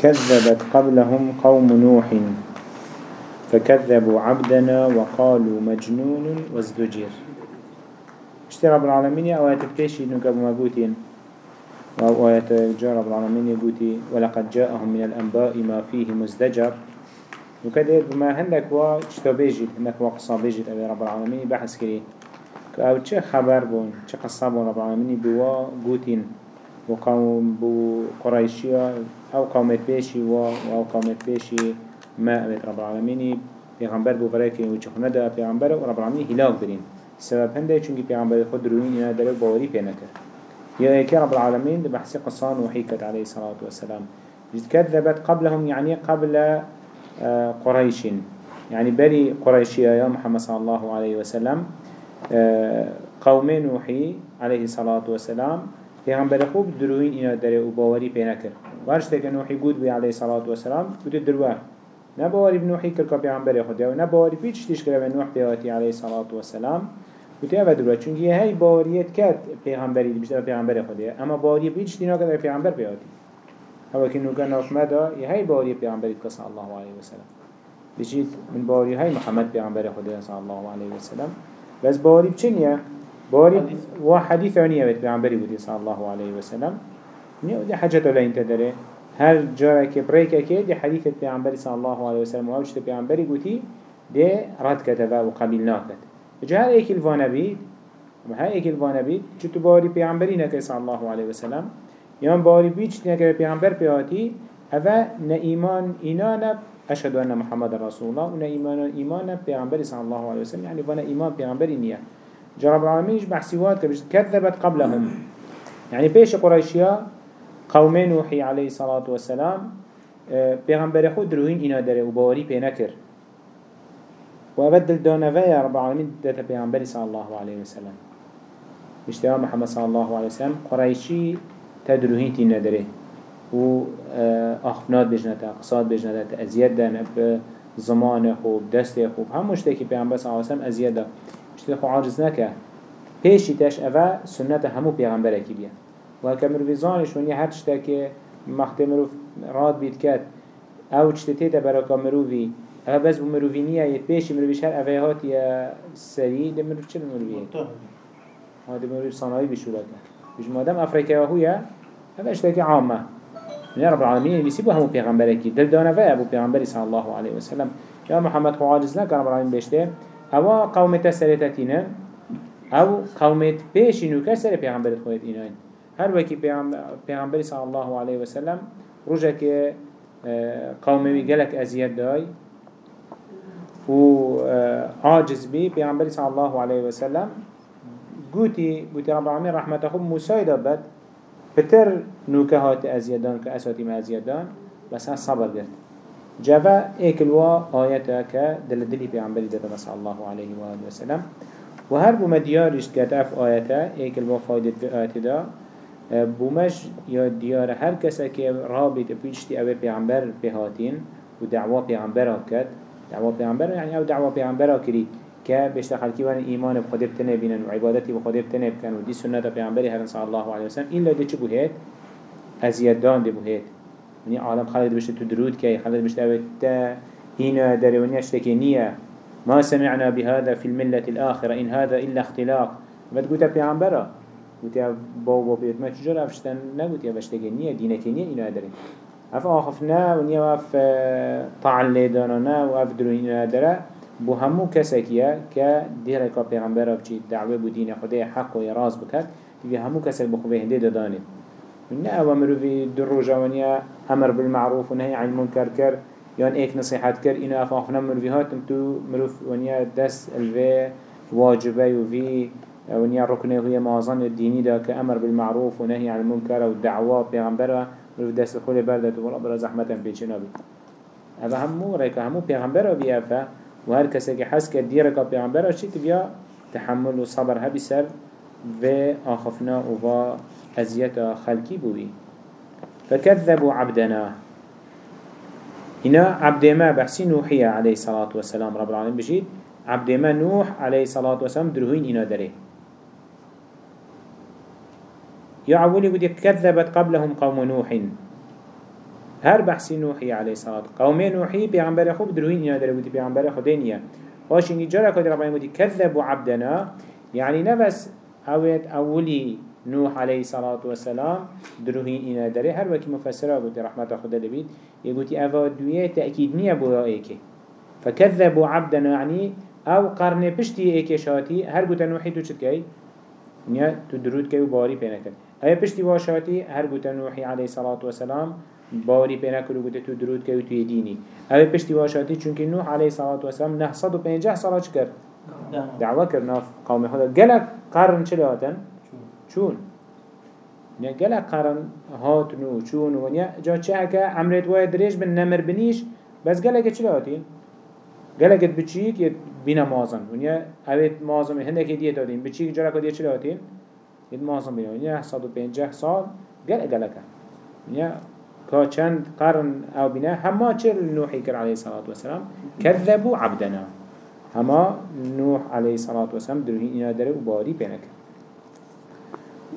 كذبت قبلهم قوم نوح فكذبوا عبدنا وقالوا مجنون وازدجر. اشترى رب العالمين آيات بتشي نقب مقوتين وآيات جاء رب العالمين يقولي ولقد جاءهم من الأنباء ما فيه مزدجر. وكده بما هندك وا اشتبيجي هندك وا قصة بيجي أبي رب العالمين بحث كري. كأو چه خبر بون چه قصة بون رب العالمين بوا قوتين بو قريشيا أو قومت بيشي و أو قومت بيشي ما أبيت رب العالمين پیغمبر بو برای و چخونه دا پیغمبر و رب العالمین هلاک برین. سبب هنده چونکی پیغمبر خود روین اینا داره باوری پی نکر یا ایکی رب العالمین ده بحثی قصان و حیکت علیه الصلاة والسلام جد كذبت قبلهم يعني قبل قريش يعني بري قريشية يا محمد صلى الله عليه وسلم قوم نوحي عليه الصلاة والسلام پیغمبر خوب دروین اینا داره و باوری پی نکر ورش تک نوحی گود بی علیه الصلاة والسلام بود دروه نباوری بنوحی کر که پیغمبر خود و نباوری پیچ تیش کرده نوح پیغاتی علیه الصلاة والسلام بود اوه دروه چونکه یه هی باوریت کرد پیغمبری بیشتر پیغمبر خوده اما باوری پیچ دینا کرده پیغمبر پیغاتی هوا که نوکا نافمدا یه هی باوری پیغمبری که صلی الله علیه وسلم بجید من باوری های محمد پیغمبر خوده صلی الله علیه وسلم بس باوری بچنیه باري وحديث عنية بيت بيعنبري بودي صلى الله عليه وسلم. دي حاجة ولا انت داري. هر جارة كبريكا كي دي حديث بيعنبري صلى الله عليه وسلم وعوشت بيعنبري قوتي دي رد كتبه وقبيل ناكت جا هر ايك الفانا بيت هر ايك الفانا بيت جتو باري بيعنبري نكي صلى الله عليه وسلم. يان باري بيت نكي بيعنبر بياتي هذا نإيمان إينانا أشهد أن محمد رسول الله ونإيمان إيمانا بيعنبري صلى الله عليه وسلم. يعني فانا إيمان بيعنبري نيه جرب العالمين بحسيوات كذبت قبلهم. يعني بيش قريشيا قوم نوحي عليه الصلاة والسلام پیغمبر خود دروهين اینا داره و باوری پی نکر و رب العالمين داتا پیغمبری صلى الله عليه وسلم. اشتها محمد صلى الله عليه وسلم قريشي تدروهين تينا داره. و اخفنات بجنتا اقصاد بجنتا ازياد دان زمان خوب دست خوب هم مشتكي پیغمبر صلى الله عليه وسلم ازياد دان شتی خو عاجز نکه پیشی تش اوه سنت همو پیغمبر کی بیا. و هکه مروی زانش ونیا هر چتا که مخت مرو راد بید کد أو چتا تیتا براکا مروی اوه بس بو مروی نیه یه پیشی مروی شهر اوه هات یا سری ده مروی چه مروی ها ده مروی صناعی بشورت بش مادم افریقیا هویا اوه اشتا که عامه من رب العالمين اللي سيبوا هم بيغمبرك دل دانا فيها أبو بيغمبري صلى الله عليه وسلم. يا محمد خو عاجز لك رب العالمين بيشته أو قوم تسرتتينا أو قوم بيشينو كسر پیغمبر خود ایناین هر وکی پیغمبر صلی الله علیه وسلم رجا که قومي گلک ازیاد دای و عاجز بي پیغمبر صلی الله علیه وسلم قوتي قوتي رب العالمين رحمته خب مسايدة بد. بتر نوكهات ازيادان كأسواتي ما ازيادان بس صبر قرد جوا اكلوا آياتا كدل دلي بيعنبري داتا صلى الله عليه وآله وسلم. وهر بوما ديارش كتاف آياتا اكلوا فايدة في آيات دا. بومش يا ديار هر كسا كي رابط بيشتي اوه بيعنبر بهاتين ودعوة بيعنبرا كد دعوة بيعنبرا يعني أو دعوة بيعنبرا كري كبشتغل كيوان إيمان بخده بتنبين وعبادتي بخده بتنب ودي سنة بيعنبري هرن صلى الله عليه وسلم. إلا دي چه بوهيت أزيادان دي بوهيت يعني عالم خالد بشت تدرود كي خالد بشت أبت هنا دروني أشتكي نية ما سمعنا بهذا في الملة الآخرة إن هذا إلا اختلاق. بتقول تبي عن برا قلت بابا بيت ما تجرى أفشتن؟ لا قلت يا بشتكي نية دينك نية إنه أدري أف آخفنا ونيا وف طعن ليداننا وأف دروني أدرى بو همو كسكيا كديرك پیغمبر بچی دعوه بو دین خدا حق و راز بکد دیگه همو کسک بخواه هنده دادانید نه أو مروفي در جوانيا أمر بالمعروف ونهي عن المنكر كر. يان إيك نصيحات كر إنو افاقنا مروفي هات تو مروف ونيا دس الفي واجبة وفي ونيا ركنه هي مازن الديني دا كأمر بالمعروف ونهي عن المنكر والدعوة بيغمبرة. مروف دست الخول بردت ولا برا زحمة بيجنا بي. هذا همو ريكا همو بيغمبرة بيافا وهر كسي كي حس كديرك بيغمبرة شي تبيا تحمل وصبر هبي سر. في آخفنا وفا أزيات خلقي بوي. فكذبوا عبدنا. هنا عبد ما بحسي نوحية عليه الصلاة والسلام رب العالمين بجيد عبد ما نوح عليه الصلاة والسلام دروهين إنا دريه يا عولي قد كذبت قبلهم قوم نوح. هر بحثي نوحي عليه الصلاة قومي نوحي بيغمبر خوب دروين إنا دروين بيغمبر خدينيا واش جارة كده ربنا يقول كذبوا عبدنا. يعني نفس أويت أولي نوح عليه الصلاة والسلام دروهين إنا داره. هر وكي مفسره قلت رحمة خدا لبيت يقول أفا دوية تأكيد نية بويا إيكي فكذبوا عبدنا يعني أو قرن بشتي إيكي شاتي هر قلت نوحي تو چتكي نيا تو درود كي وباري بينكن أي بشتي واشاتي هر قلت نوحي عليه الصلاة والسلام باري بينكن وقلت تو درود كي وتو يديني أي بشتي واشاتي چونك نوح عليه الصلاة والسلام نحصد وبينجح صلاة شكر دعوة كرنا في قوم خدا. قلق قرن چلاتن چون؟ نیا گله قرن هاتنو چون و نیا جا چه اکه عمرت وای دریش بن نمر بنیش بس گله که چلا هاتین گله که بچیک یه بینا مازن و نیا اوید مازن هنده که دیت دادیم. بچیک جرا که دیت چلا هاتین یه مازن بینا. و نیا صد و پنجه سال گله گله که نیا که چند قرن أو بنا همه چه نوحی کر علیه الصلاة والسلام كذبوا عبدنا. همه نوح علیه الصلاة والسلام دروهین اینا داره و باری پینکر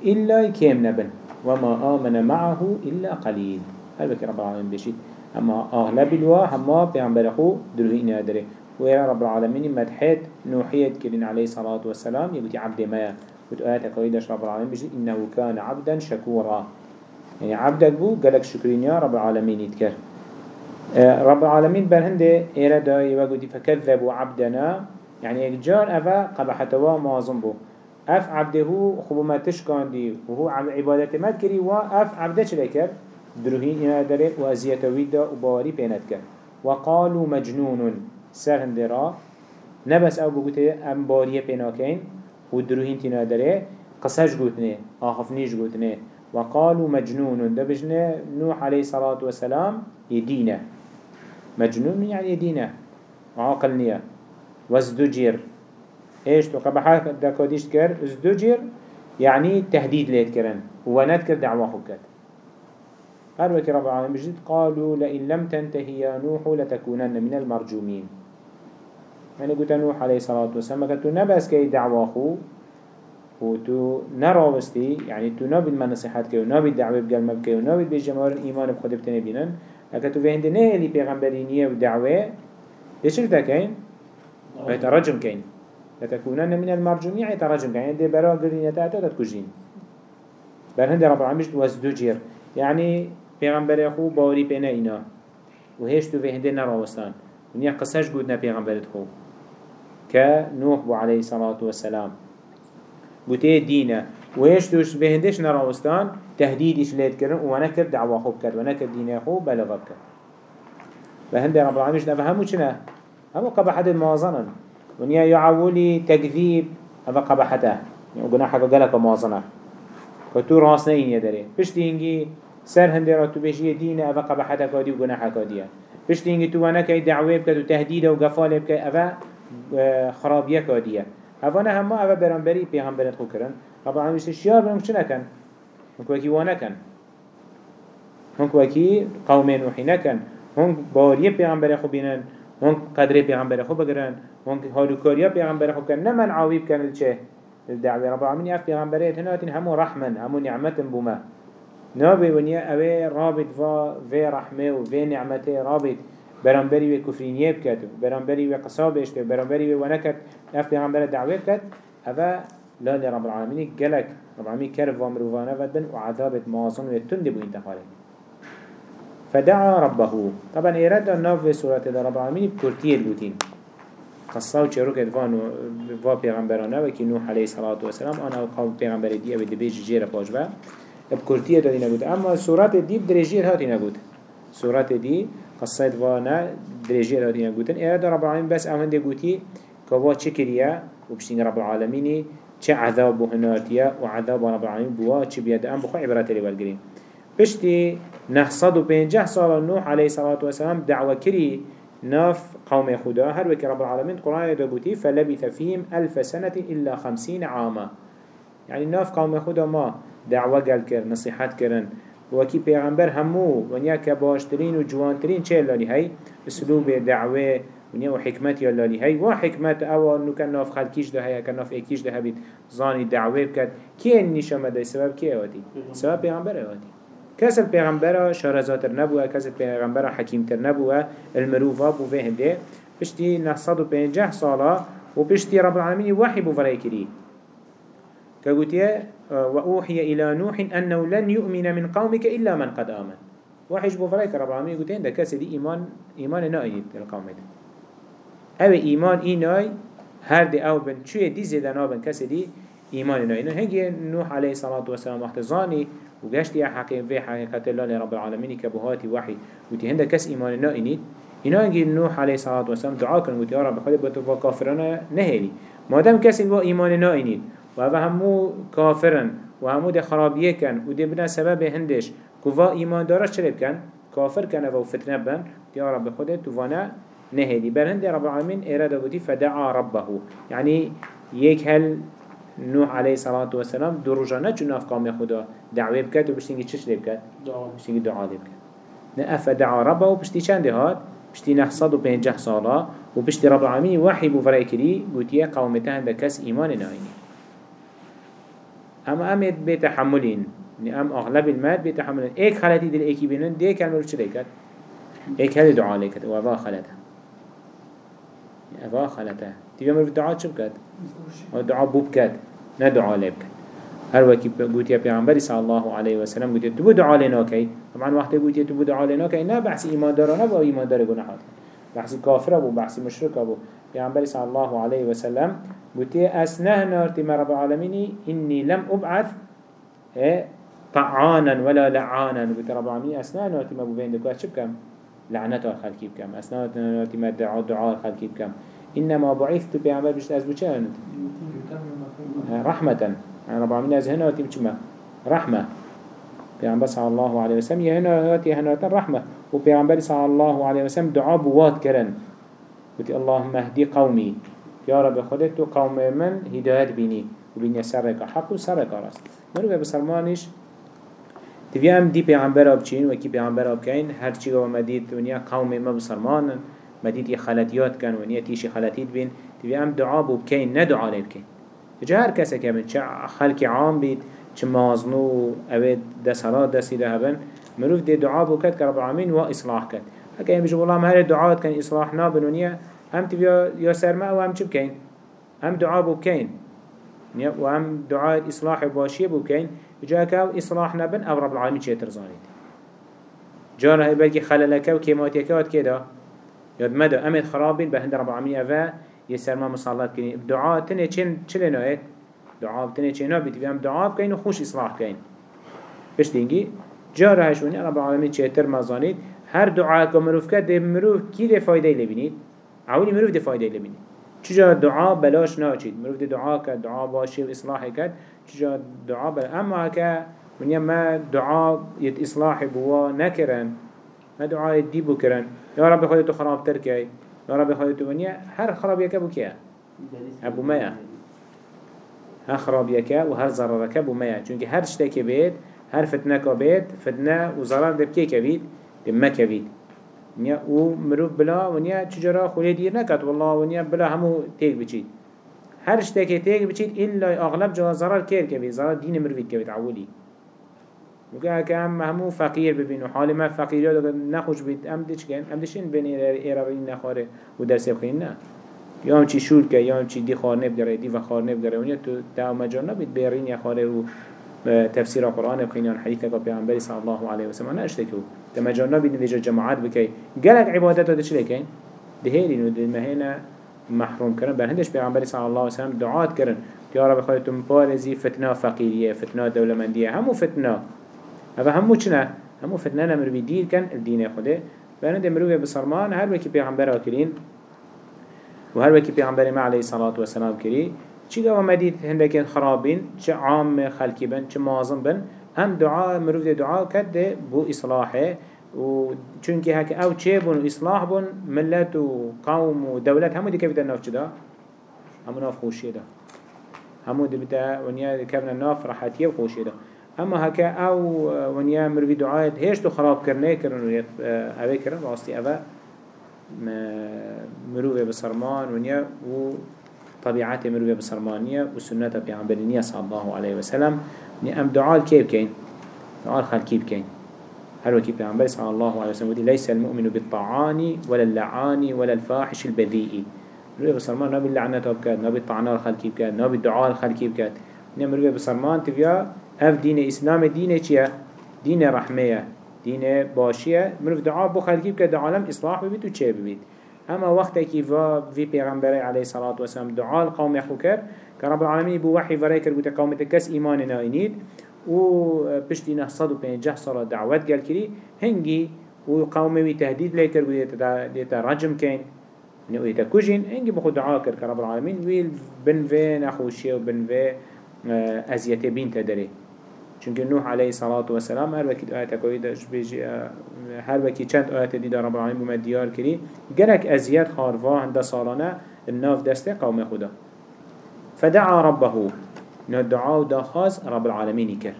إلا كيم نبن وما آمن معه إلا قليل. هل بك رب العالمين بشيت أما أغلب الوا هما أخو دلوه إنا دره. ويرى رب العالمين مدحت نوحية كرين عليه الصلاة والسلام يقول عبد ما وتآيات قويدة رب العالمين بشيت إنه كان عبدا شكورا. يعني عبدك بو قالك شكرين يا رب العالمين يتكر. آه، رب العالمين برهنده إيرادا يقول فكذبوا عبدنا. يعني إجار أفا قبحتوا معظم بو اف عبده خوب ما تشكاندي وهو عبادت مد كري و اف عبده چلي كر دروهين أنا داره و ازيته ويدا و باوري بينت كر وقالوا مجنون سر هندرا نبس أو بگوته ام باریه پیناکین و دروهین تینا داره قصش گوتنه آخفنیش گوتنه. وقالوا مجنون ده بجنه نوح عليه الصلاة والسلام يدينه مجنون يعني يدينه عاقل نية وازدجر إيش تو قبحة دكاديش كر ازدجر يعني تهديد ليت كرن ونات كر دعوة خبكت هر وكي رب العالمين بجد قالوا لئن لم تنتهي يا نوح لتكونن من المرجومين. يعني قلت نوح عليه الصلاة والسلام قلت نبس كي دعوة خو وتو نراوستي يعني تو نابد من نصيحات كي ونابد دعوة بقلمب كي ونابد بجمار الإيمان بخد بتنه بينن. لكن تو فهند نه اللي پیغمبرينية ودعوة ليش كين؟ ويترجم كين. لتكونن من المرجومين يعني ترجم يعني دي برا قرين يتاتا تتكجين بل هند رب العالمين وزدجير يعني پیغمبر خو باوري بينا اينا وهيش تو في هنده نراوستان ونيا قصاش قودنا پیغمبر خو. كنوح بو عليه الصلاة والسلام بوتي دينا وهيش توش في هندش نراوستان تهديدش ليت كرن ونكر دعوة خوب كر ونكر دينا خو بلغب كر فهند رب العالمين نفهمو چنا همو قبحة الموازنة ونيا يعولي تكذيب هذا قبحته يعني جناحك قالك موازنة فتو راسنين يدري بشتي هنجي سر هندرا تو بيجي دين هذا قبحته كادي وجناحك كاديا بشتي هنجي تو وأنا كي دعوة بكت وتهديد وقفال بكت هذا آه، خرابية كاديا هذا هم هذا برانبري بيهم خو كرن طبعا مش الشيار بهم شنو كان هنكوكي وأنا كان هنكوكي قومين وحين كان هنك باريه بيغمبر خو هنك قدره بيغمبر خو بگرن هنك هاروكاريا بيغمبر خو كان نمن عاويب كان الچه الدعوة رب العالمين يف بيغمبريت هناتين همو رحمن همو نعمت بوما نابي ونيا اوه رابط فا في رحمه و في نعمته رابط برانبري و كفرينيه بكتو برانبري و قصابش بكتو برانبري و ونكت اف بيغمبر دعوه بكت اوه لا لرب العالمين قلق رب العالمين كرف وامروفانا ودن وعذابت مواصن ويتند بو انتخالي فدعا ربه. طبعا إيراد الناف في سورة رب العالمين بكرتية البوتين قصة و چروك ادوان و پیغمبرانه و که نوح علیه الصلاة والسلام آنها قوم پیغمبر دیه و دبیج جیر پاش با بکرتیه دادی نبود اما سورت دی درجیر هاتی نبود سورت دی قصة ادوانه درجیر هاتی نبودن ایراد رب العالمین بس اوهن دی گوتی که وا چه کریه؟ و بشتین رب العالمینی چه عذاب بو هناتیه و عذاب رب العالمین بوا چه بیاد ام بخو عبرت لی والگرین بشتی نحصد و پینجه سال نوح علیه الصلاة والسلام دعوه کری ناف قوم خدا. هر وكي رب العالمين قرآن دبوتي فلبث فيهم ألف سنة إلا خمسين عاما. يعني ناف قوم خدا ما دعوة قال كر نصيحات كرن وكي پیغمبر همو ونيا كباشترين وجوانترين چه لالي هاي اسلوب دعوة ونيا وحكمت يلالي هاي وحكمت أو آنو كان ناف خلقيش ده هيا كان ناف ايكيش ده هبيت زاني دعوة بكت كي النشامة ده سبب كي اواتي سبب پیغمبر اواتي کس پیغمبر شارزاتر نبوه کس پیغمبر حکیمتر نبوه المروفا بو فهنده پشتی نصد و پینجه ساله و پشتی رب العالمین وحی بو کری. كقولتيه وأوحي إلى نوح أنه لن يؤمن من قومك إلا من قد آمن. وحيش بفريك رب العالمين قلتين ده كاسي دي إيمان إيمان نايد القوم ده أو إيمان إيناي هر دي أو بن شوية دي زيدا نابن كاسي دي إيمان نايد هنجي نوح عليه الصلاة والسلام وقت ظاني وقاشت يا حقيقة في حقيقة الله لرب العالمين كبهاتي وحي. قلتي هنده كاس إيمان نايد إنا هنجي نوح عليه الصلاة والسلام دعا كان قلت يا رب خلي بتوفى كافرنا نهيلي. ما دام هو إيمان نايد و همو كافرن و همو ده خرابیه کن و ده بنا سبب هندش. كوا ایمان دارش چه کن؟ کافر کن و فتنه بن. یا رب خودت تو وأنا نهدي بل هند رب العالمين إرادة بودي فدعا ربه. يعني يك هل نوح عليه الصلاة والسلام دروجانا جنا في قوم خدا دعوه بكت و بشتينجي چش لي بكت بشتينجي دعا. لي بكت نأفدعا ربه و بشتي چند هاد بشتي نحصد و بينجه صالة و بشتي رب العالمين وحي بفرأي كري قوتيه قومتها بكس إيمان نايني اما امت بتحملين ام اغلب المال بتحملين ايك خلتي دل ايكي بينن دي كان مروف شريكت ايك هذه دعاء ليكت وافا خلتها افا خلتها تيجي مروف دعاء شو بكت دعاء بو بكت نا دعاء هر وكي قلت يا پیغمبر صلى الله عليه وسلم قلت تبو دعاء لنا كي طبعا وقت قلت تبو دعاء لنا كي نا بحث ايمان دارنا بو ايمان دار گناحات بحث كافر ابو بحث مشرك ابو پیغمبر صلى الله عليه وسلم بوتي أسنه نارتي رب العالمين إني لم أبعث إيه، طعانا ولا لعانا. بوتي رب العالمين أسنه نارتي ما بوين دكوات شب كم لعنة الخلق بكم أسنه نارتي ما دعاء دعاء الخلق بكم إنما بعثت بيعمل بشت أزبو چند رحمة. يعني رب العالمين أزهنا نارتي بچما رحمة. بيعمل صلى الله عليه وسلم يهنا نارتي هنا رحمة. وبيعمل صلى الله عليه وسلم دعاء بوات كرن. بوتي اللهم اهدي قومي. يا رب خودت تو قوم من هدايت بيني. وبيني سرك حق وسرك راست. مرو بسلمانش تبي هم دي پیغمبر بچين وكي پیغمبر بكين هر چي و مديد ونيا قوم ما بسلمان مديد يخلطيات كان ونيا تيشي خلطيت بين تبي هم دعاء بكين ندعاء لبكين جا هر کسی که من چه خلق عام بید چه مازنو اوید دسالات دستی ده هبن مروف دی دعا بکد که رب العالمین و اصلاح کد. هكا يمشي والله ما هر دعاء كان إصلاح نابن ونيا هم تبيا يا سرما و هم چه بكين هم دعاء بكين و هم دعاء إصلاح باشيه بكين جاك أو إصلاح نبن أو رب العالمين چه ترزانيد جانا هي بلكي خللك و كيماتيك و كده ياد مدى امد خرابين بهند رب العالمين افا يسرما مصالات كنين دعاء تنه چن چلي نوه دعاء تنه چن نوه بيتي. هم دعاء بكين و خوش إصلاح كين بش دينجي جارا هشوني رب العالمين چه ترمزانيد هر دعاء که مروف کرد مروف کی ده فایده لبینید؟ اولی مروف ده فایده لبینید. چجا دعا بلاش ناچید. مروف ده دعا کرد دعا باشی و اصلاح کرد. چجا دعا بلا. اما که من ما دعا يت اصلاح بوا نكرن ما دعا دي بكرن يا رب خودت خراب تركي يا رب خودت ونيا هر خراب يك ابو كيا؟ أبو مايا هر خراب يك وهر ضرر يك ابو مايا چونك هر شتك بيت هر فتنه كبيت فتنه وضرر دبكي كبيت ما كبيد نیا أو مروف بلا و نیا چجرا خولی دیر نکد والله و نیا بلا همو تیگ بچید هر شتاكي تيك بچید إلا أغلب جوا ضرر كير كبير ضرر دين مروفيد كبير عولي. وكا كام همو فقير ببين وحال ما فقير يادو نخوش بيت أم ديش كن أم ديشين بين إيرابين نخاره بخين نا يوم چی شول که يوم چی دی خار نبگره دی و خار نبگره تو تا مجال نبید. بیرین یا خاره و تفسير القرآن بخينيان حديثة بيعنبري صلى الله عليه وسلم أنا أشتكوا لما جانا بين ذي جماعات بكي قالك عبادته ده شلي كين دهيرين ودي مهينا محروم كرن بل هندش بيعنبري صلى الله عليه وسلم دعات كرن يا رب خلتم بارزي فتنة فقيرية فتنة دولة مندية همو فتنة. هذا همو چنا همو فتنة نمر بدير كان الدين خده بل هنده مروه بصرمان هر وكي بيعنبري كرين وهر وكي بيعنبري ما عليه الصلاة والسلام كرين چی گوه مدید هندکین خرابین؟ چه عام خلکی بن چه مازم بن؟ هم دعا مروف دعا کرده بو اصلاحه و چونکه هک أو چه بون اصلاح بون ملت و قوم و دولت همو دی کفیت ناف چدا همو ناف خوشی دا همو دی بتا ونیا کفنا ناف راحتیه و خوشی دا اما هکا أو ونیا مروی دعایت هیش تو خراب کرنه کرن و اوه کرن راستی مروف بسرمان ونیا و طبيعات مروي بسرمانية وسنة بيعنبرينية صلى الله عليه وسلم ني أم دعاء الكيب كين دعاء الخلقي بكين هل وكي پیغمبر صلى الله عليه وسلم ليس المؤمن بالطعان ولا اللعان ولا الفاحش البذيء مروي بسرمان نبي اللعنة بكات نبي الطعنة الخلقي بكات نبي الدعاء الخلقي بكات نيا مروي بسرمان تبيا اف دين اسلام دين چيا دين رحمية دين باشية مروي دعاء بو خلقي بكات دا عالم اصلاح ببيت و چه ببيت اما وقت كي فا في پیغمبر عليه الصلاة والسلام دعاء القوم يخو كر كرب العالمين بو وحي فرأي كر قوتا قوم تكس ايمان ناينيد و پشتی نه صد و پنجاه سال دعوت گل کری هنگی و قومی تهدید لیکر بود دیتا رجم کن. نو ایتا کجین هنگی بخود دعا کر که رب العالمین بن و نخوشی و و ازیت بین تدره چونکه نوح علیه صلاة و سلام هر وقت آیت کویدش بیجی هر وقت چند آیت دیده رب العالمین بومد دیار کری گلک ازیت خاروا هنده سالانه الناف دسته قوم خدا. فدعا ربه نه دعا و داخاز رب العالمين كر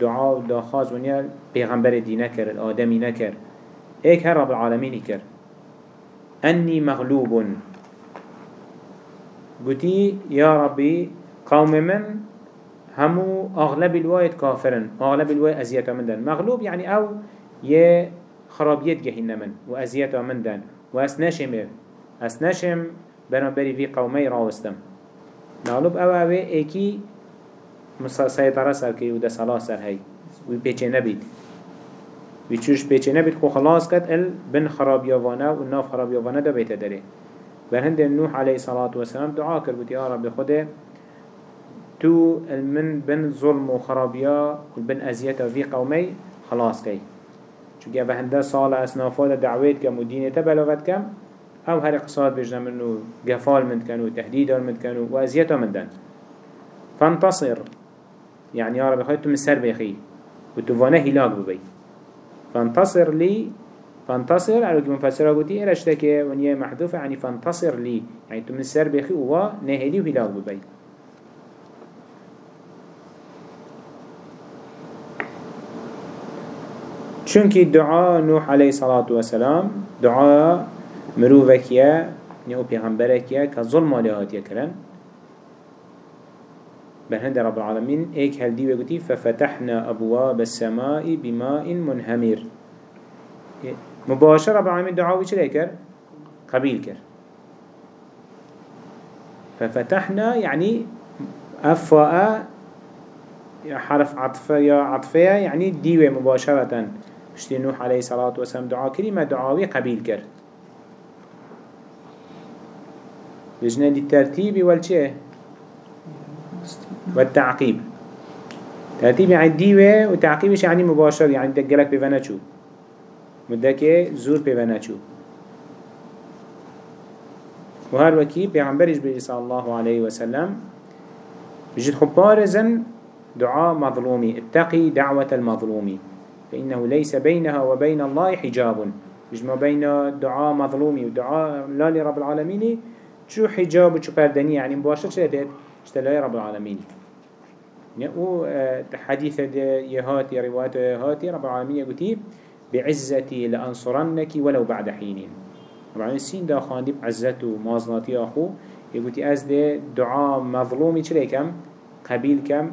دعا و داخاز ونیا پیغمبر دی نکر الادمی نکر ایک هر رب العالمين كر أني مغلوب. قلتي يا ربي قوم من همو أغلب الوقت كافرن أغلب الوقت أزياتا من دن. مغلوب يعني أو يه خرابيت جهنم من وأزياتا من دن. وأسناشم أسناشم برنبري في قومي راوستم. مغلوب أو أو ایکی سیطره سر که و ده صلاح سر پیچه نبید. وی چوش پیچه نبید. خو خلاص کد ال بن خرابیاوانه و ناف خرابیاوانه ده بیت داره بر هند نوح علیه صلاة و سلام دعا بود یا رب خوده تو المن بن ظلم و خرابیا و بن ازیت في قومي خلاص کی چونکه به هنده سال اسنافات دعویت کم و دینه بلغت کم أو هر اقصاد بجنا منو قفال من كانوا تهديد من كانوا وازيته من دن فانتصر. يعني يا رب خيتم السر بيخي وتفانه هلاك ببي فانتصر لي فانتصر على كم فسر قلتي إلا اشتكي ونيا محذوفة يعني فانتصر لي يعني تم السر بيخي هو نهلي وهلاك ببي چونك الدعاء نوح عليه الصلاة والسلام دعاء مروفكيا نيو پیغمبركيا كظلم عليهات يكرن بهند رب العالمين ايك هل دي وقتي ففتحنا أبواب السماء بماء منهمر. مباشر رب العالمين دعاوي چلي كر؟ قبيل كر. ففتحنا يعني أفاء حرف عطفة يا عطفة يعني ديوة مباشرة. بشتي نوح عليه الصلاة والسلام دعا كريمة دعاوي قبيل كر بجنا للترتيب والشيء والتعقيب ترتيب يعني ديوه وتعقيبش يعني مباشر يعني دقلك بفنا شو مدك زور بفنا شو وهر وكي بيعنبرش بيجي صلى الله عليه وسلم بجد خبارزن دعاء مظلومي اتقي دعوة المظلومي فإنه ليس بينها وبين الله حجاب. ما بين دعاء مظلومي ودعاء لا لرب العالمين. شو حجاب وشو پردني يعني مباشر شو ديت اشتلاي رب العالمين. آه، حديث يهاتي روايات يهاتي رب العالمين يقولي بعزتي لأنصرنك ولو بعد حين. رب العالمين سين دا خاندي بعزته مازناتي أخو. يقولي أز دي دعاء مظلومي چلي كم؟ قبيل كم؟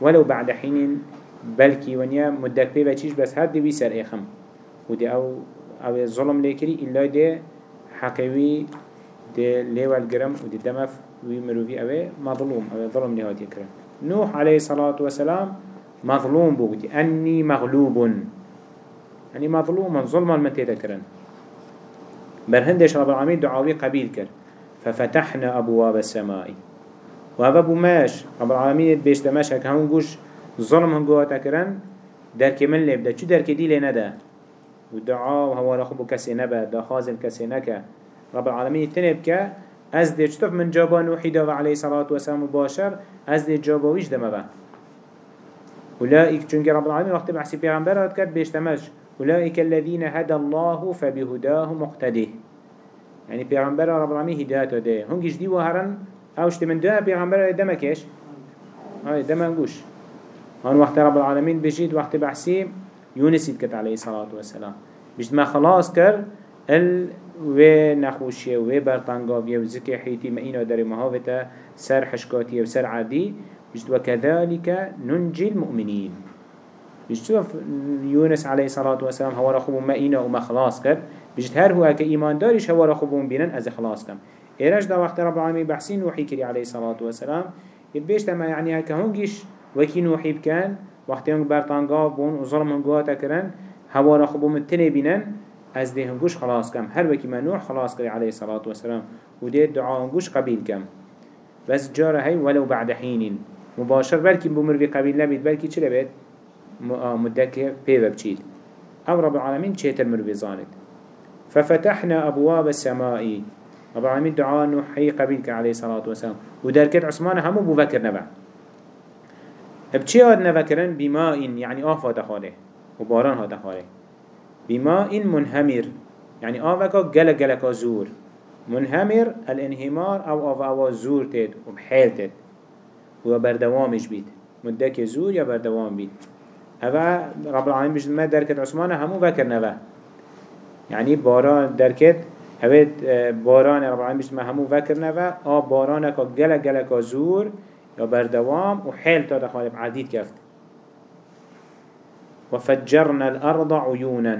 ولو بعد حين. بلكي ونيا مدك بيبا چيش بس هر دي بيسر ايخم ودي أو أو ظلم ليكري إلا دي حقوي دي ليوال جرم ودي دمف ويمروفي اوه مظلوم اوه ظلم نهات يكرم نوح عليه الصلاة والسلام مظلوم بودي أني مغلوب يعني مظلوما ظلما من تذكرن برهندش رب العالمين دعاوي قبيل كر ففتحنا أبواب السماء. وهذا بماش رب العالمين بيش دماش هك هم قوش ظلم هم قوة تكرن درك من لبدا شو درك دي لندا ودعاء وهو رخبو كسي نبا دا خازم كسي نكا رب العالمين تنبك أز دي چطف من جابا نوحي داوا عليه صلاة وسلام مباشر. أز دي جابا ويش دم با أولئك چونك رب العالمين وقت بحسي پیغمبرات كد بيشتمش. أولئك الذين هدى الله فبهداه مقتده. يعني پیغمبر رب العالمين هدايته ده. هنگش دي وهرن؟ اوشت من ده پیغمبر دمكش هاي دمنگوش هون وقت رب العالمين بجيد وقت بحسي يونس يتكت عليه الصلاة والسلام. بجد ما خلاص كر ال و نخوشیه و برطنگاویه و ذکر حیتی ما اینا در مهاوتا سر حشکاتیه و سر عادی بجد وكذلك ننجي المؤمنين. بيجتوا يونس عليه الصلاة والسلام هوا رخبون ما إينا وما خلاص كر. بيجت هر هو كإيمان إيمان داريش هوا رخبون بينن أز خلاص كم. إيراج دا وقت رب العالمين بحسين وحي كري عليه الصلاة والسلام. يتبيش تما يعني هكا هنجيش وكي نوحي بكان وقت هنگ برطانقا بون وظلم هنگوها تكرن هوا رخبون متنه بينن از ده هنگوش خلاص كم هر وكي نوح خلاص كري عليه الصلاة والسلام ودي دعا هنگوش قبيل كم بس جاره هاي ولو بعد حين مباشر بلكي بمروي قبيل نبيت بلكي چه لبيت مدك بيبا بچيد أو رب العالمين چهتر مروي زانت ففتحنا أبواب السماء. رب العالمين دعاء نوحي قبيلك عليه الصلاة والسلام ودركت عثمان همو بفكر نبع بچه هاد نفكرن بماء يعني آف هاتا خاله وباران هاتا خاله. بماء منهمر يعني آفكا قلق قلقا زور. منهمر الانهمار أو آف أو زور تد وبحيل تد وبردوامش بيت مدك زور يا بردوام بيت هذا رب العالمين بجد ما دركت عثمان همو فكر نبع يعني باران دركت هوید باران رب العالمین بجد ما همو فکر نوا آب باران که گلک گلک زور یا بردوام و حیل تا دخالب عدید کفت وفجرنا الأرض عيونا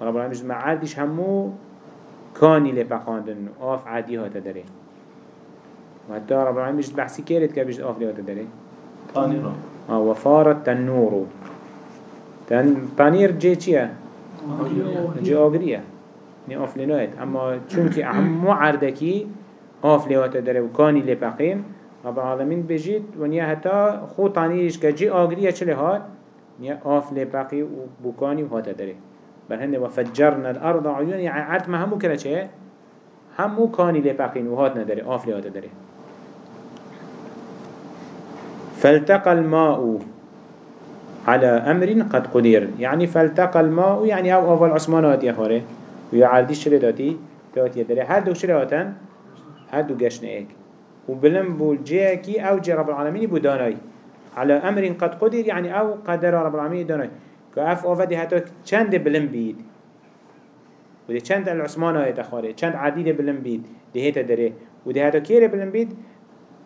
رب العالمين ما عادش همو كاني لبقاندن آف عادي هاتا داره. وحتى رب العالمين بجد بحثي كيرت كبجد آف لهاتا داره. طانيرا آه وفارت تنور تن طانير جي چيه؟ جي آگريه نی آف لنایت اما چون که همو عردکی آف لوات داره و کانی لپقین رب العالمین بجید و نیا حتی خود تانیش که جی آگریه چله هات نیا آف لپقی و بکانی و هات داره. بل هنده وفجرنا الأرض عيون يعني عرض ما همو كلا چه؟ همو كاني لپقين وهات نداره آف لهات داره. فالتقى الماء على أمر قد قدر. يعني فالتقى الماء يعني أو أول عثمانات يا خوري شلي داتي داتي داري هر دو شلي هاتن هر دو قشن ايك وبلن بول جيكي أو جي رب العالمين بوداناي على أمر قد قدر يعني أو قدر رب العالمين داناي. كأف اوفدي هتا چند بلن بيد. وده چند العثمان آيات خاري چند عديد بلن بيد ده هتا داره وده هتا كير بلن بيد؟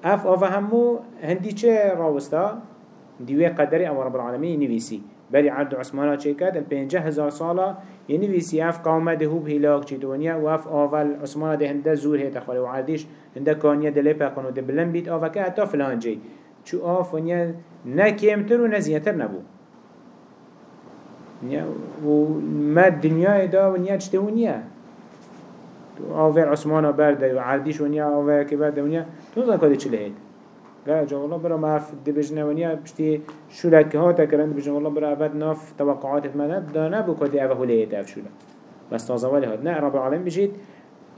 أف أوفا همو هندي چه راوستا؟ ديوه قدري أو رب العالمين نويسي. بری عرض عثمانا چه کرد پنجه هزار سالا یعنی ویسی اف قومه ده هوب هلاک چی دنیا و اف آول عثمانا ده هنده زور هیتا خاله و عردیش هنده کانیه دلی پکن و ده بلن بیت آفا که حتی فلان جی چو آف ونیا نه کمتر و نه زیادتر نبو و ما دنیای دا ونیا چته ونیا آوه عثمانا برده و عردیش ونیا آوه که برده ونیا تو زن کده چله هید قال جا والله برا ما في دبجنا ونيا بشتي شو لك هاتا كرند بجنا والله برا أبد ناف توقعات ما دانا كدي أبه هليه أف شو لك بس تازه والي هاد نه رب العالمين بجيت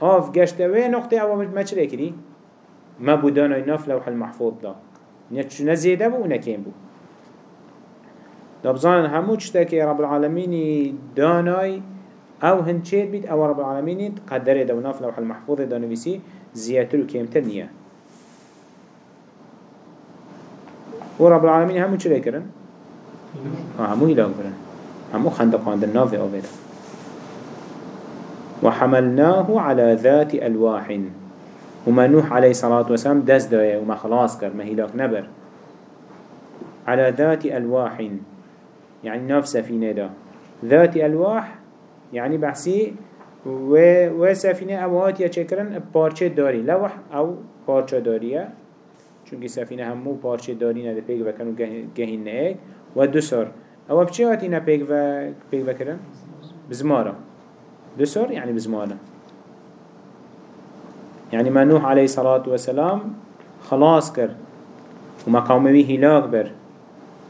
آف گشته و نقطه اول ما چه کری ما بودانا ناف لوح المحفوظ دا نه چو نزیده بو نکیم بو دبزان همو چتا که رب العالمين دانای أو هنچید بید أو رب العالمين قدره دا و ناف لوح المحفوظ دا نویسی زیادتر و کمتر نیه ورب العالمين همو چه کرن؟ همو إله کرن همو خندقان در ناف آوید وحملناه على ذات ألواح. وما نوح عليه الصلاة والسلام دست دايا وما خلاص كر ما نبر. على ذات ألواح. يعني ناف سفينة دا. ذات ألواح يعني بحسي و, و سفينة أبوات يا چكرن بارچه داري لوح أو بارچه داريه چونکه سفینه همو پارچه داری نده پیگ وکن و گهین نه و دو سر أو بچه هاتی نه پیگ و پیگ وکرن؟ بزمارا. دو سر يعني بزمارا. يعني ما نوح عليه الصلاة والسلام خلاص كر وما قومه هلاك بر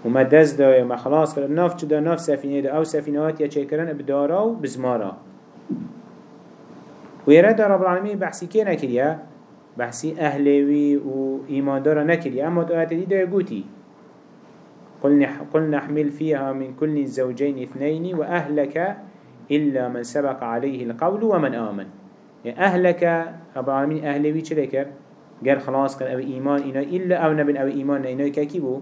وما دز دا وما خلاص كر ناف جدا ناف سفينه دا. أو سفينات يا چه بدارا و بزمارا. ويرد رب العالمين بحثي كينا كريا بحثي أهلوي و إيمان دارا نكري أما تآيات دي دا يقوتي قل نحمل فيها من كل زوجين اثنين وأهلك إلا من سبق عليه القول ومن آمن. أهلك رب العالمين أهلوي چه لكر؟ قال خلاص قال أو إيمان إنا إلا أو نبن أو إيمان إنا كاكي بو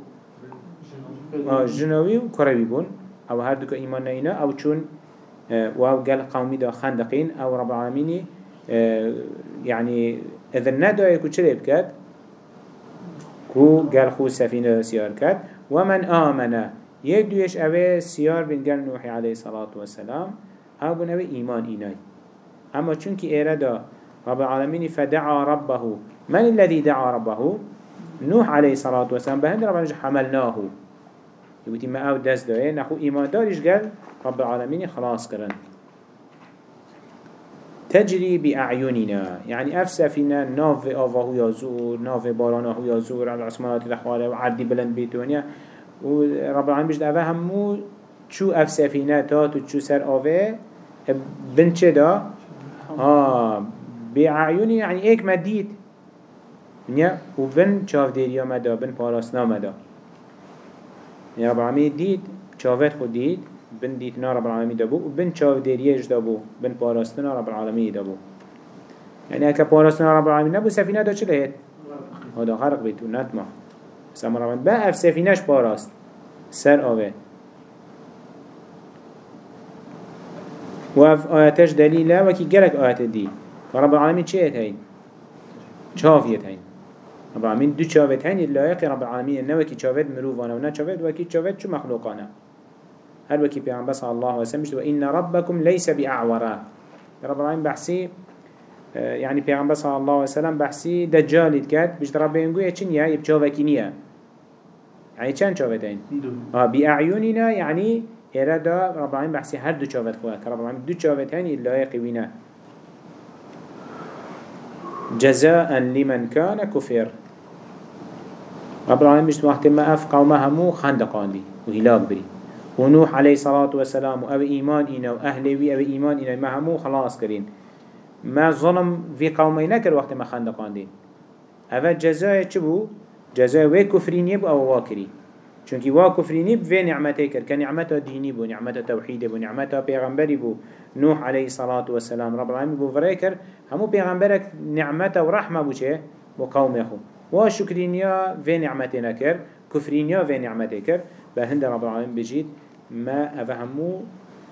آه جنوي و كروي بون أو هردوك إيمان إنا أو چون واو قال قومي دا خندقين أو رب العالمين يعني إذا ندعي كو چلي كو قال خو سفينة سيار كت ومن آمن یک دویش اوه سیار بین گل نوحی علیه صلاة و سلام أو بون اوه ایمان اینای اما چونك إيرادا رب العالمين فدعا ربه من الذي دعا ربه نوح عليه الصلاة والسلام بهند رب العالمين حملناه يقول ما أو دست ده نخو إيمان دارش قال رب العالمين خلاص كرن تجري بأعيننا يعني أفسى فينا ناف آفاه يزور ناف بارانه يزور على العثمانات الأخوال وعردي بلند بيتونيا ورب العالمين بجد أفا همو شو أفسى فينا تاتو شو سر آفه بنت دا؟ آه. بعيوني يعني ايك مديد نيا وبن شاف ديريا مدا بن پاراسنا مدا يا رب العالمين ديد شافت خود بن ديتنا رب العالمين دابو وبن شاف ديريا دابو بن پاراسنا رب العالمين دابو. يعني اكا پاراسنا رب العالمين نبو سفينة دا چل هيت هذا غرق بيتو نتما. سامر رب با اف سفينش پاراست. سر آوه. وف آياتش دليل وكي جلك آيات دي فرب العالمين چه هين چاويت هين رب العالمين دو چاويت هين اللائق رب العالمين انه وكي چاويت مروفانا ونا چاويت وكي چاويت چو مخلوقانا هل وكي بيعن بس الله وسلم وإن ربكم ليس بأعورا. رب العالمين بحسي يعني بيعن بس الله وسلم بحسي دجال كات بيش رب ينقوي چن يا يبچاوكي نيا. يعني چند چاويت هين آه بأعيننا يعني إرادا رب العالمين بحسي هر دو چاوت خواه. رب العالمين دو چاوت هني اللائق وينا جزاء لمن كان كفر. رب العالمين مش وقت ما أف قومه همو خندقان دي وهلاك بري ونوح عليه الصلاة والسلام وأبي إيمان إنا وأهلي وي أبي إيمان إنا ما همو خلاص كرين. ما ظلم في قومي نكر وقت ما خندقان دي أفا جزاء چبو جزاء وي كفرين يبو أو واكري. چونکی وا کفرینی به نعمته کرد که نعمت دینی بو نعمت توحید بو نعمت پیغمبری بو. نوح علیه الصلاة والسلام رب العالمین بو کرد همو پیغمبرک نعمت و رحمه بو چه؟ بو قوم خو. وا شکرینیا به نعمته نکر. کفرینیا به نعمته کرد به هند رب العالمین بجید ما افهمو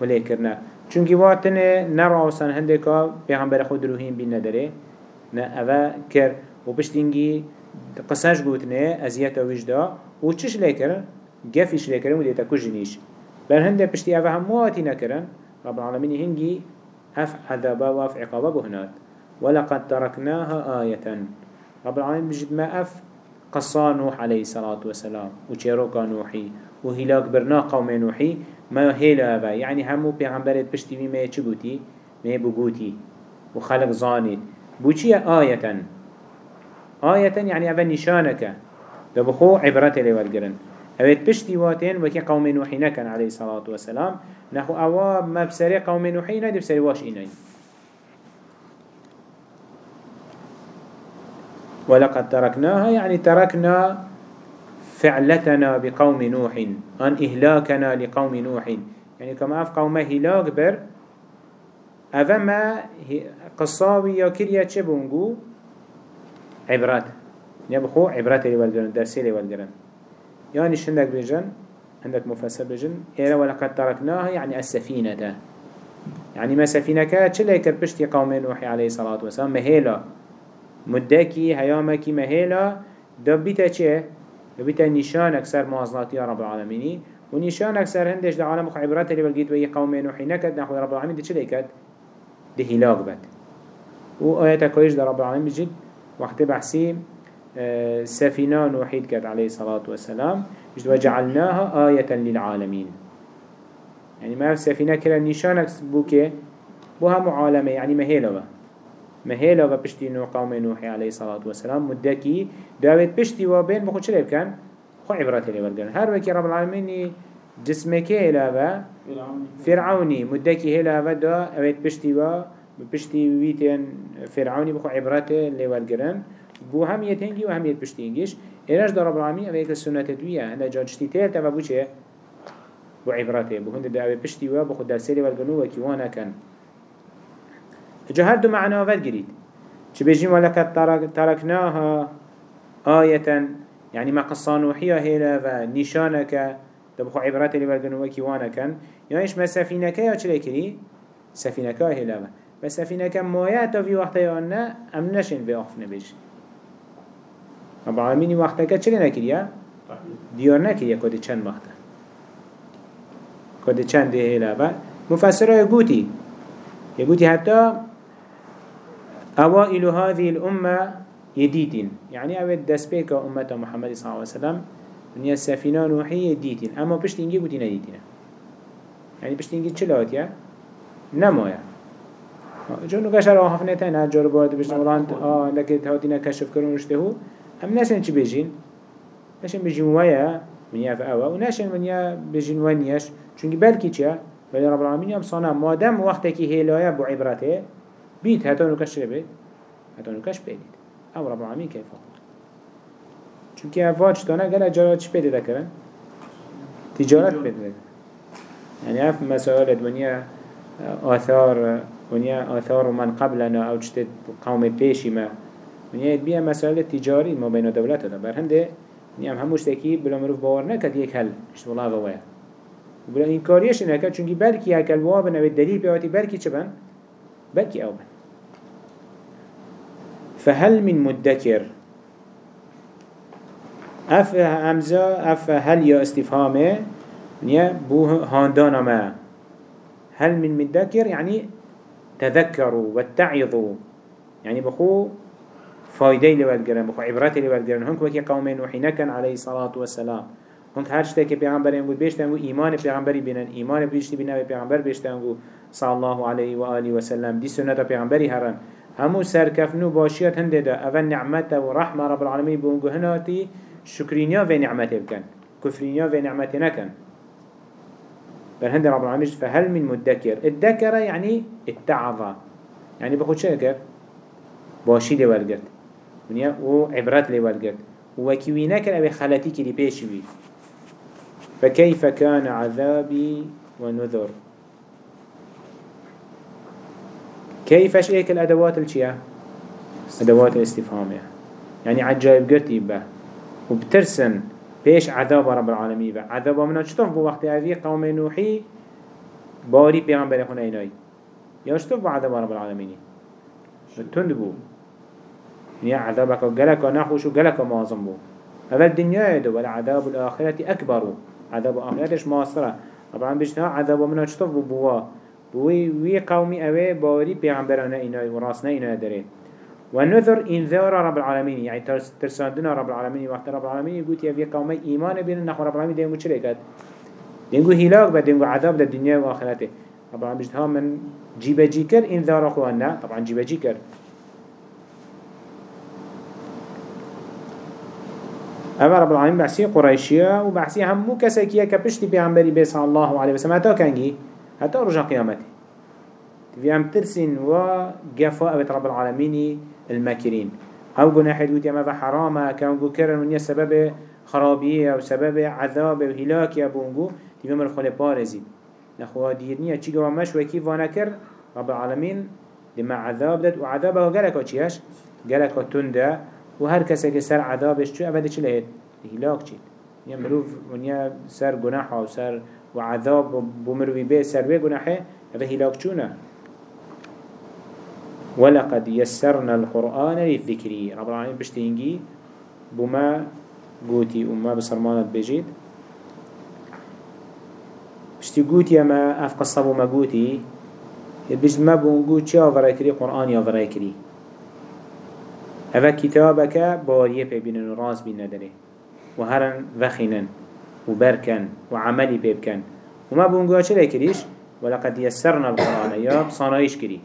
ولی کرنا. چونکی واتنه نراوسن هنده که پیغمبر خود روحین بین نداره نه اوه کر. و پشتینگی قصاش گوتنه ازیت و وجدا. چش لیکرن گفیش لیکرن و دیتا کجنیش بل هنده پشتی اوه همواتی نکرن رب العالمین هنگی اف عذابا و اف عقابا بهنات ولقد تركناها آية رب العالمين بجد ما اف قصا نوح عليه الصلاة والسلام. وچيروكا نوحي وهلاك برنا قوم نوحي ما هيلا أبا. يعني همو پیغمبرت پشتی بي ما يچبوتي ما بقوتي وخلق زانيت بوچي آية آية يعني أبا نشانك ده بخو عبرت لي والجرن اوید پشتی واتين وكي قوم نوحي نكن عليه الصلاة والسلام نخو اوا مبسري قوم نوحي ندي بسري واش إناي ولقد تركناها يعني تركنا فعلتنا بقوم نوح أن إهلاكنا لقوم نوح. يعني كما أف قوم هلاك بر أفما قصاوي يا كريا تشبونغو عبرات. نبخو عبرات لي والجرن درسي لي والجرن يعني شندك بيجن عندك مفسر بيجن إيرا ولقد تركناها يعني السفينة. ده يعني ما سفينة كات شلي كربشتي قوم نوحي عليه الصلاة والسلام؟ مهيلا. مدكي هيامكي مهيلا. دبيتا چه؟ دبيتا نشانك سر موازنات يا رب العالمين. ونشانك سر هندش ده عالم عبرات اللي بلقيت وي قوم نوحي نكد نحو رب العالمين. ده چلي كات ده هلاك بد وآيات كويش ده رب العالمين بجد وقت بحسي سفينة نوحيد كات عليه الصلاة والسلام. وجعلناها آية للعالمين. يعني ما سفينة كلا نشانك بوكي بوها معالمة يعني مهيلة مهيلة بشتي نو قوم نوحي عليه الصلاة والسلام. مدكي داوت بشتي وبين بخو شليب كان خو عبرات اللي والقرن هر وكي رب العالمين جسمك هلا فرعوني. مدكي هلا دا اوت بشتي و بشتي ويتين فرعوني بخو عبرات اللي والقرن بو هم يتنجي و هم يتبشتينجيش. إيراج در رب العالمين أبيك السنة تدوية هنده جاجتي تيل تبا بو چه؟ بو عبراته بو هنده دعوه بشتي و بو خود درسيلي والقنو وكيوانا كان. جا هر دو معنا ود قريد چه ولكت ترك تركناها آية يعني ما قصان وحيا هيلا و نشانك دبخو عبرات اللي والقنو وكيوانا كان إيش ما سفينك يا چلي كري سفينك هيلا بس سفينك مويات في وقت يوانا أم نشن في أخف نبيش رب العالمين وقتا که چلی نکریا؟ دیار نکریا کده چند وقتا خود چند هلا با مفسره يقولي يقولي حتى أوائل هذه الأمة يديتين يعني أول دسبيك أمة محمد صلى الله عليه وسلم. من السفينة نوحي يديتين أما بشت إنجي قلتين يديتين يعني بشت إنجي چلات يا؟ نمايا جونو كشر آخف نتين هجار بارد بشت مولان آه لكي هاتينا كشف كرون رشته هم نشن چي بيجين؟ نشن بيجين ويا من يف أوا ونشن من يا بيجين ونيش چونك بلكي چيا؟ بل رب العالمين يم صنع مادام وقتك هلايا بو عبرته. بيت هاتانو كشر بيت؟ هاتانو كش بيت أو رب العالمين كيف چونك افاج تانا قال جارات چه بيت ذكرن تجارت بيت ذكرن يعني اف مسائل الدنيا آثار ونيا آثار من قبلنا أو جت قوم بيشي ما ونيا بيا مسائل تجاري ما بين دولات هذا برهنده نيام هموش تكي بلا مروف باور نكد يك هل مش والله غوايا وبلا إنكاريش نكد چونكي بلكي هكال وابن أو الدليل بيواتي بلكي چبن بلكي أو بن؟ فهل من مدكر اف همزة اف هل يا استفهامه؟ نيا بو هاندانا ما هل من مدكر يعني تذكروا واتعظوا يعني بخو فايدة لوالجرن بخو عبرات لوالجرن هنك وكي قوم نوحي كان عليه الصلاة والسلام هنك هر شتى كبيغمبر ينقول بيشتنقو إيمان بيغمبري بينن إيمان بيشتي بيغمبر بيشتنقو صلى الله عليه وآله وسلم دي سنة بيغمبري هرن. همو سركفنو باشيات هنده ده. اول نعمته ورحمة رب العالمين بونگو هناتي شكرينيا في نعمته بكن كفرينيا في نعمته نكن بل هند رب العالمين فهل من مدكر الدكر يعني التعظى يعني بخود شكر باشي لي والقرد وعبرات لي والقرد وكيوينك أبي خلاتي كي بيشي بي فكيف كان عذابي ونذر كيفش ايك الأدوات الشيا أدوات الاستفهامية يعني. عجائب قرتي به وبترسن بيش عذاب رب العالمين به عذاب منا بو وقت هذه قوم نوحي باري خونه اینای یا چطف بو عذاب رب العالمين. تند بو نيا عذابك قلق نحوش وقلق معظم بو. هذا الدنيا يدو ولا عذاب الآخرة أكبر. عذاب الآخرة ماصرة طبعا بيشتها عذاب منا بو. بوا بوي وي قومي اوه باري پیغمبرانه اینای و راسنه اینای داره. ونذر انذار رب العالمين يعني ترساندنا رب العالمين وقت رب العالمين يقول يا في قومي ايمان بين نحو رب العالمين دينغو چلي كد دينغو هلاك بد دينغو عذاب دا الدنيا واخرته رب العالمين بجد من جيب جيكر انذار اخوانا طبعا جيب جيكر اما رب العالمين بحسي قريشية وبحسي همو كساكية كبشتي بيعنبري بي صلى الله عليه وسلم حتى كانجي حتى رجع قيامته. في عم ترسين وقفاء رب العالمين الماكرين. أو قلنا حد قلت يا حرامة كان قو كرن من سبب خرابية أو سبب عذاب وهلاك يا بونجو تبي من الخلق بارزي. نخوا ديرنيا تشي قوام مش وكيف وأنا رب العالمين لما عذاب دت وعذابه قالك چيش قالك تنده وهر كسا كسر عذابش شو أبدا چه لهت هلاك چيت يعني مروف ونيا سر جناح أو سر وعذاب بمروي به سر به جناحه هذا هلاك چونه ولقد يسرنا القرآن للذكر. رب العالمين بشتينجي بما قوتي وما بصرمانة بجيد بشتي قوتي ما أفق الصبو ما قوتي بجد ما بونقو چه آوراي قرآن آوراي كري هذا كتابك بارية ببينن راس بين ندري وهرن وخينن. وبركن وعملي بيبكن. وما بونقو چه لكريش ولقد يسرنا القرآن. يا بصانايش كري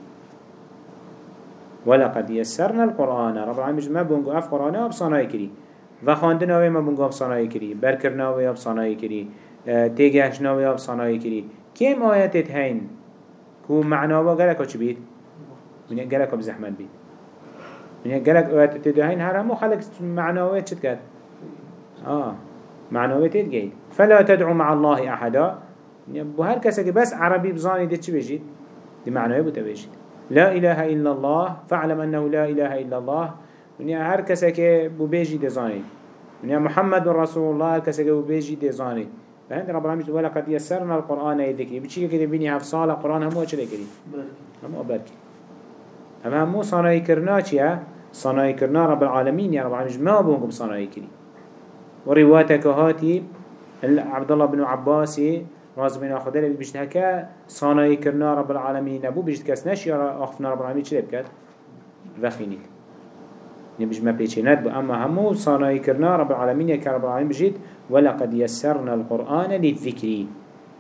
ولقد يسرنا القرآن. رب العالمين ما بونجو أف قرآن. اب صناي كري و خواندنا ما بونجو اب صناي كري بركرنا و اب صناي كري تيجاشنا و اب صناي كري كم آيات هين؟ كو معنا و غلق چ بيت؟ من غلق بزحمت بيت. من غلق آيات تدهين هرمو خلق معنا و چت كد و تدجي فلا تدعو مع الله أحدا. بو هر کسی بس عربي بزاني دي چ بيجيت دي معناه بو تبيجيت لا إله إلا الله فاعلم أنه لا إله إلا الله. ونيا هر كسك ببيجي دزاني ونيا محمد رسول الله هر كسك ببيجي دزاني فهند رب العالمين ولقد يسرنا القرآن يذكري بتشي كده بيني هف صالة القرآن همو أشري كري؟ همو أبركي أما همو صناعي كرنا چيا صناعي كرنا رب العالمين يا رب العالمين. ما بونكم صناعي كري وروايتك هاتي. عبد الله بن عباس راز بين خدا لبي بجد هكا صانعي كرنا رب العالمين. نبو بجد كس نشي أخفنا رب العالمين. چلي بكت وخيني نبج ما بيچي ندبو أما همو صانعي كرنا رب العالمين يكا رب العالمين بجد ولقد يسرنا القرآن للذكر.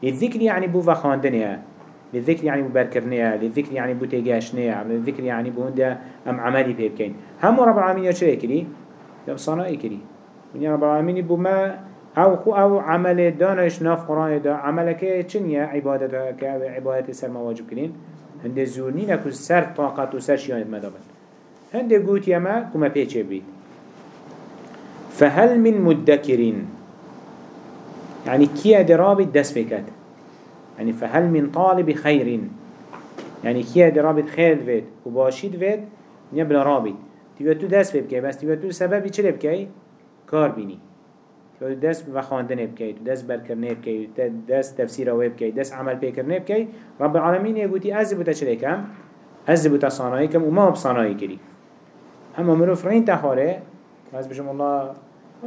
للذكر يعني بو وخاندنها للذكر يعني مبركرنيا للذكر يعني بو تيجاشنيا. للذكر يعني بو هندا أم عملي بيبكين. هم رب العالمين يشري كري يا صنائي كري من رب العالمين بو ما أو خو أو عمل دانش ناف قرآن دا عملك چنيا عبادت عبادت سر مواجب كرين هنده زورنين اكو سر طاقت و سر شيانت مدابن هنده قوت يما كما بيچه بيت فهل من مدكرين يعني كي درابي دس بكت يعني فهل من طالب خير يعني كي درابي خير فيد وباشيد فيد نبلا رابي تبا تو دس بكي بس تبا تو سببي چه بكي كار بيني تو دست و خواندن بکی تو دست برکرنه بکی تو دست تفسیر او بکی دست عمل بکرنه بکی رب العالمین یگوتی از بوتا چلی کم؟ از بوتا صانعی کم؟ و ما بصانعی کری اما مروف رین تخاره از بجم الله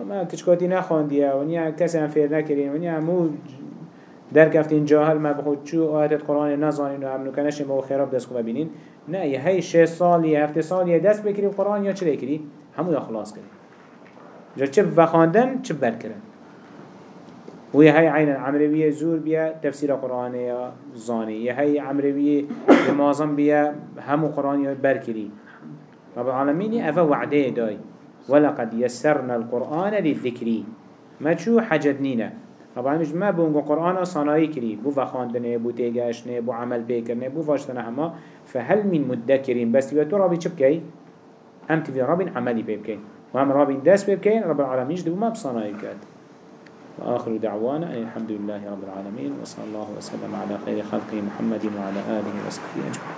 ما کچکاتی نخواندیه و نیا کسی هم فیر نکرین و نیا مو در کفتین جاهل ما بخود چو آیت قرآن نزانین و هم نکنش ما خیراب دست خوب ببینین نه یه هی شش سالی هفته سالی دست بکری قرآن یا چلی کری همو یا خلاص کری جا چه بخاندن چه برکرن وهي هاي عين العمروية زور بيا تفسير قرآن يا زاني هاي عمروية لمازم بيا هم قرآن يا بركري رب العالمين أفا وعده داي ولقد يسرنا القرآن للذكري ما شو حجدنينا رب العالمين ما بونغو قرآن صناعي كري بو فخاندنه بو تيغاشنه بو عمل بيكرنه بو فاشتنه هما فهل من مدكرين بس تبا تو ربي چبكي هم تبا ربي عملي بيبكي وهم رابين داس بكين رب العالمين جدوا ما بصناعي كات وآخر دعوانا أن الحمد لله رب العالمين وصلى الله وسلم على خير خلقه محمد وعلى آله وصحبه أجمعين.